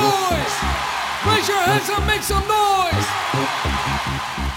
noise! raise your hands and make some noise.